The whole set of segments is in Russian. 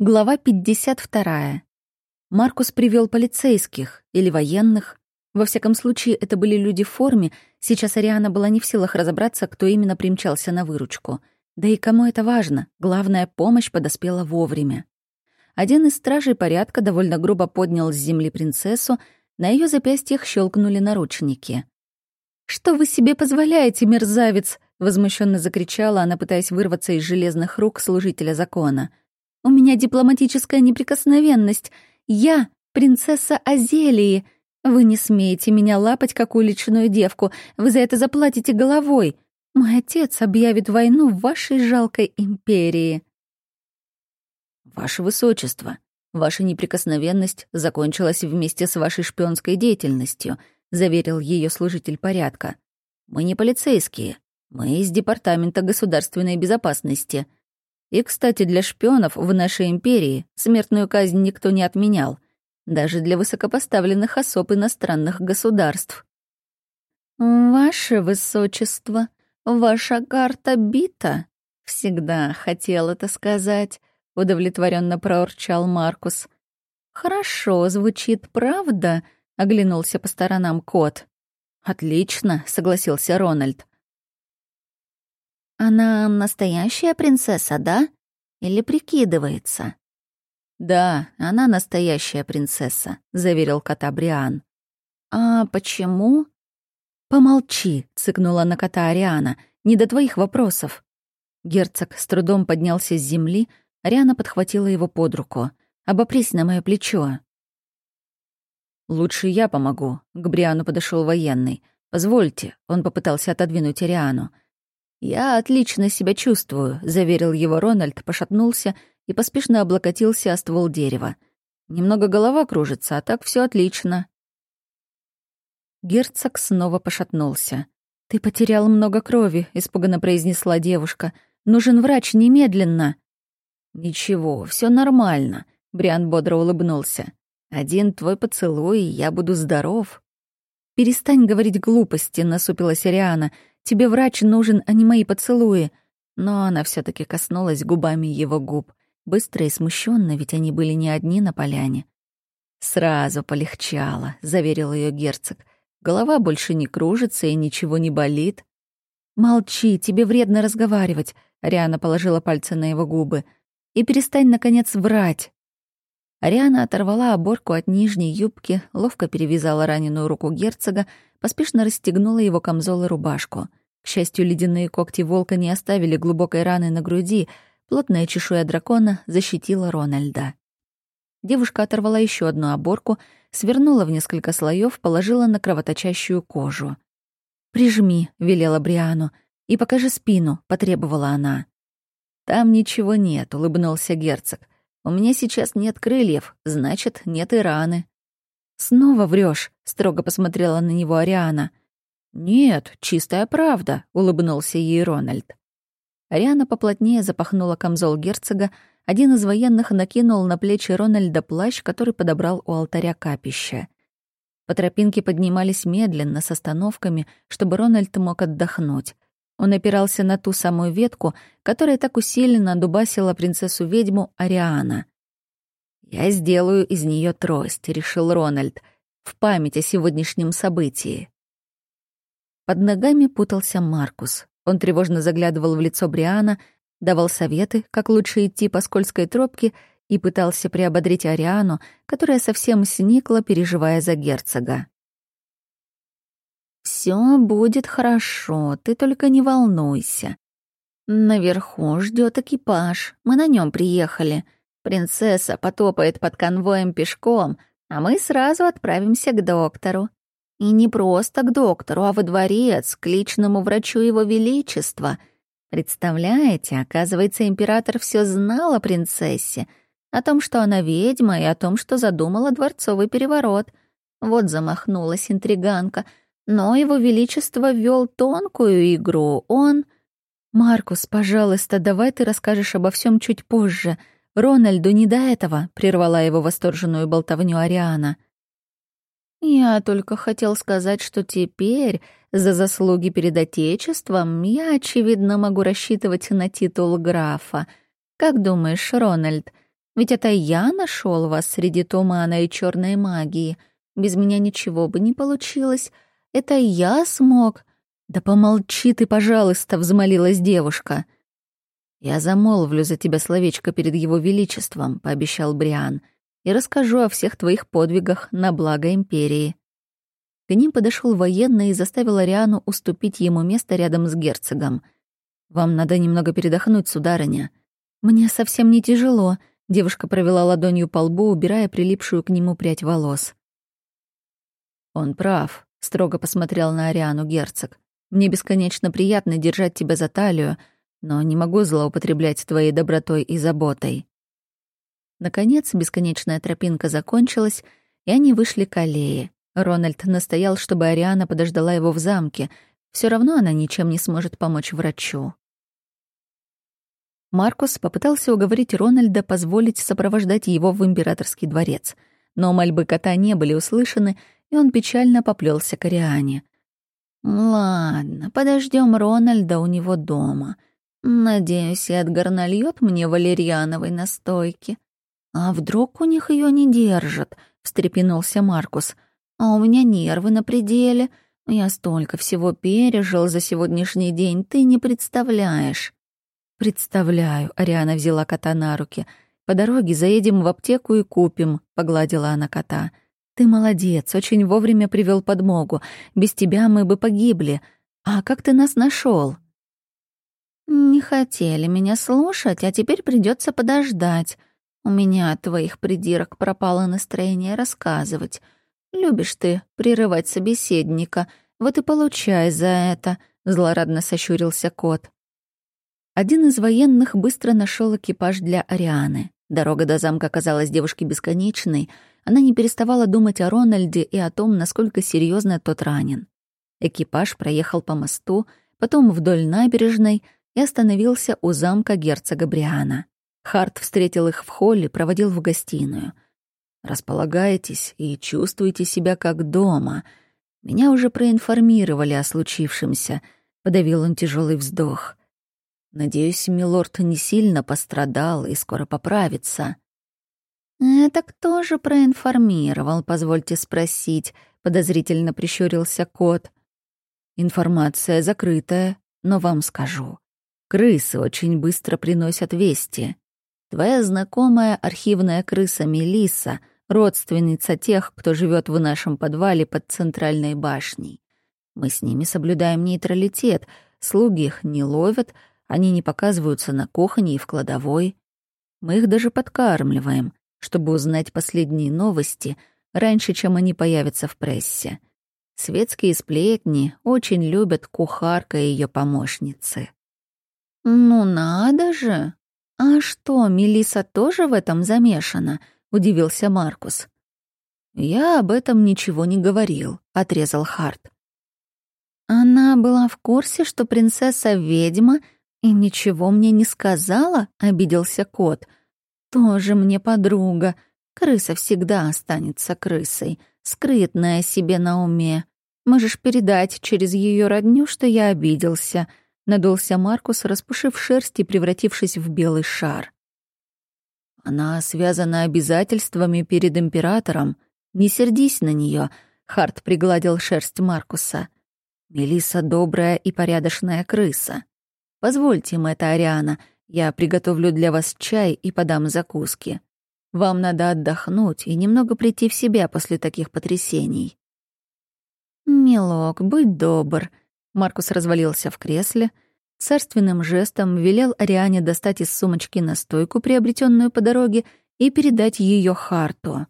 Глава 52. Маркус привел полицейских или военных. Во всяком случае, это были люди в форме. Сейчас Ариана была не в силах разобраться, кто именно примчался на выручку. Да и кому это важно? Главная помощь подоспела вовремя. Один из стражей порядка довольно грубо поднял с земли принцессу, на ее запястьях щелкнули наручники. «Что вы себе позволяете, мерзавец?» — возмущенно закричала она, пытаясь вырваться из железных рук служителя закона — у меня дипломатическая неприкосновенность. Я принцесса Азелии. Вы не смеете меня лапать, как уличную девку. Вы за это заплатите головой. Мой отец объявит войну в вашей жалкой империи». «Ваше Высочество, ваша неприкосновенность закончилась вместе с вашей шпионской деятельностью», заверил ее служитель порядка. «Мы не полицейские. Мы из Департамента государственной безопасности. И, кстати, для шпионов в нашей империи смертную казнь никто не отменял, даже для высокопоставленных особ иностранных государств. «Ваше высочество, ваша карта бита?» «Всегда хотел это сказать», — удовлетворенно проурчал Маркус. «Хорошо звучит, правда?» — оглянулся по сторонам кот. «Отлично», — согласился Рональд. Она настоящая принцесса, да? Или прикидывается? Да, она настоящая принцесса, заверил кота Бриан. А почему? Помолчи, цыкнула на кота Ариана. Не до твоих вопросов. Герцог с трудом поднялся с земли, Ариана подхватила его под руку. «Обопрись на мое плечо». «Лучше я помогу», — к Бриану подошел военный. «Позвольте», — он попытался отодвинуть Ариану. «Я отлично себя чувствую», — заверил его Рональд, пошатнулся и поспешно облокотился о ствол дерева. «Немного голова кружится, а так все отлично». Герцог снова пошатнулся. «Ты потерял много крови», — испуганно произнесла девушка. «Нужен врач немедленно». «Ничего, все нормально», — Бриан бодро улыбнулся. «Один твой поцелуй, и я буду здоров». «Перестань говорить глупости», — насупилась Ариана. Тебе врач нужен, а не мои поцелуи». Но она все таки коснулась губами его губ. Быстро и смущенно, ведь они были не одни на поляне. «Сразу полегчало», — заверил ее герцог. «Голова больше не кружится и ничего не болит». «Молчи, тебе вредно разговаривать», — Ариана положила пальцы на его губы. «И перестань, наконец, врать». Ариана оторвала оборку от нижней юбки, ловко перевязала раненую руку герцога, поспешно расстегнула его камзол и рубашку. К счастью, ледяные когти волка не оставили глубокой раны на груди, плотная чешуя дракона защитила Рональда. Девушка оторвала еще одну оборку, свернула в несколько слоев, положила на кровоточащую кожу. «Прижми», — велела Бриану, — «и покажи спину», — потребовала она. «Там ничего нет», — улыбнулся герцог. «У меня сейчас нет крыльев, значит, нет и раны». «Снова врешь, строго посмотрела на него Ариана. «Нет, чистая правда», — улыбнулся ей Рональд. Ариана поплотнее запахнула камзол герцога, один из военных накинул на плечи Рональда плащ, который подобрал у алтаря капища. По тропинке поднимались медленно, с остановками, чтобы Рональд мог отдохнуть. Он опирался на ту самую ветку, которая так усиленно дубасила принцессу-ведьму Ариана. «Я сделаю из нее трость», — решил Рональд, — «в память о сегодняшнем событии». Под ногами путался Маркус. Он тревожно заглядывал в лицо Бриана, давал советы, как лучше идти по скользкой тропке, и пытался приободрить Ариану, которая совсем сникла, переживая за герцога. Все будет хорошо, ты только не волнуйся. Наверху ждет экипаж, мы на нем приехали. Принцесса потопает под конвоем пешком, а мы сразу отправимся к доктору. И не просто к доктору, а во дворец, к личному врачу его величества. Представляете, оказывается, император все знал о принцессе, о том, что она ведьма, и о том, что задумала дворцовый переворот. Вот замахнулась интриганка. Но его величество вел тонкую игру. Он... «Маркус, пожалуйста, давай ты расскажешь обо всем чуть позже. Рональду не до этого», — прервала его восторженную болтовню Ариана. — я только хотел сказать, что теперь за заслуги перед Отечеством я, очевидно, могу рассчитывать на титул графа. Как думаешь, Рональд, Ведь это я нашел вас среди тумана и черной магии. Без меня ничего бы не получилось. Это я смог. Да помолчи ты, пожалуйста, взмолилась девушка. Я замолвлю за тебя словечко перед его величеством, пообещал Бриан, и расскажу о всех твоих подвигах на благо империи. К ним подошел военный и заставил Ариану уступить ему место рядом с герцогом. «Вам надо немного передохнуть, сударыня». «Мне совсем не тяжело», — девушка провела ладонью по лбу, убирая прилипшую к нему прядь волос. «Он прав», — строго посмотрел на Ариану герцог. «Мне бесконечно приятно держать тебя за талию, но не могу злоупотреблять твоей добротой и заботой». Наконец, бесконечная тропинка закончилась, и они вышли к аллее. Рональд настоял, чтобы Ариана подождала его в замке. Все равно она ничем не сможет помочь врачу. Маркус попытался уговорить Рональда позволить сопровождать его в императорский дворец. Но мольбы кота не были услышаны, и он печально поплелся к Ариане. «Ладно, подождем Рональда у него дома. Надеюсь, Эдгар нальет мне валерьяновой настойки. А вдруг у них ее не держат?» — встрепенулся Маркус — а у меня нервы на пределе. Я столько всего пережил за сегодняшний день, ты не представляешь». «Представляю», — Ариана взяла кота на руки. «По дороге заедем в аптеку и купим», — погладила она кота. «Ты молодец, очень вовремя привел подмогу. Без тебя мы бы погибли. А как ты нас нашел? «Не хотели меня слушать, а теперь придется подождать. У меня от твоих придирок пропало настроение рассказывать. Любишь ты прерывать собеседника, вот и получай за это», — злорадно сощурился кот. Один из военных быстро нашел экипаж для Арианы. Дорога до замка казалась девушке бесконечной. Она не переставала думать о Рональде и о том, насколько серьезно тот ранен. Экипаж проехал по мосту, потом вдоль набережной и остановился у замка герцога Бриана. Харт встретил их в холле, проводил в гостиную — Располагайтесь и чувствуйте себя как дома. Меня уже проинформировали о случившемся. Подавил он тяжелый вздох. Надеюсь, милорд не сильно пострадал и скоро поправится. «Это кто же проинформировал, позвольте спросить?» — подозрительно прищурился кот. «Информация закрытая, но вам скажу. Крысы очень быстро приносят вести. Твоя знакомая архивная крыса Мелиса родственница тех, кто живет в нашем подвале под центральной башней. Мы с ними соблюдаем нейтралитет, слуги их не ловят, они не показываются на кухне и в кладовой. Мы их даже подкармливаем, чтобы узнать последние новости раньше, чем они появятся в прессе. Светские сплетни очень любят кухарка и ее помощницы. «Ну надо же! А что, Мелиса тоже в этом замешана?» — удивился Маркус. «Я об этом ничего не говорил», — отрезал Харт. «Она была в курсе, что принцесса ведьма, и ничего мне не сказала?» — обиделся кот. «Тоже мне подруга. Крыса всегда останется крысой, скрытная себе на уме. Можешь передать через ее родню, что я обиделся», — надулся Маркус, распушив шерсть и превратившись в белый шар. Она связана обязательствами перед императором. Не сердись на нее. Харт пригладил шерсть Маркуса. Мелиса добрая и порядочная крыса. Позвольте это, Ариана. Я приготовлю для вас чай и подам закуски. Вам надо отдохнуть и немного прийти в себя после таких потрясений. «Милок, будь добр». Маркус развалился в кресле, царственным жестом велел Ариане достать из сумочки настойку, приобретенную по дороге, и передать ее Харту.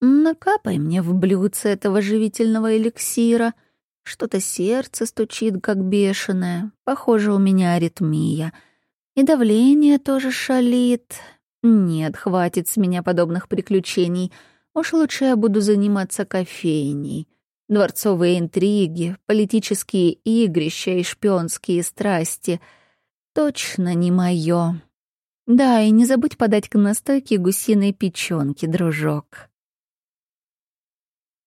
«Накапай мне в блюдце этого живительного эликсира. Что-то сердце стучит, как бешеное. Похоже, у меня аритмия. И давление тоже шалит. Нет, хватит с меня подобных приключений. Уж лучше я буду заниматься кофейней. Дворцовые интриги, политические игрища и шпионские страсти — точно не моё. Да, и не забудь подать к настойке гусиной печёнки, дружок.